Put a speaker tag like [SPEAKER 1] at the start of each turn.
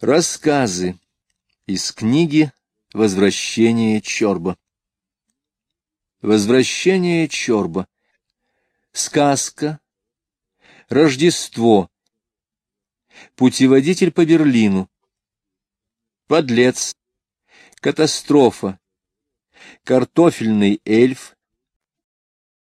[SPEAKER 1] Рассказы из книги «Возвращение Чорба». Возвращение Чорба. Сказка. Рождество. Путеводитель по Берлину. Подлец. Катастрофа. Картофельный эльф.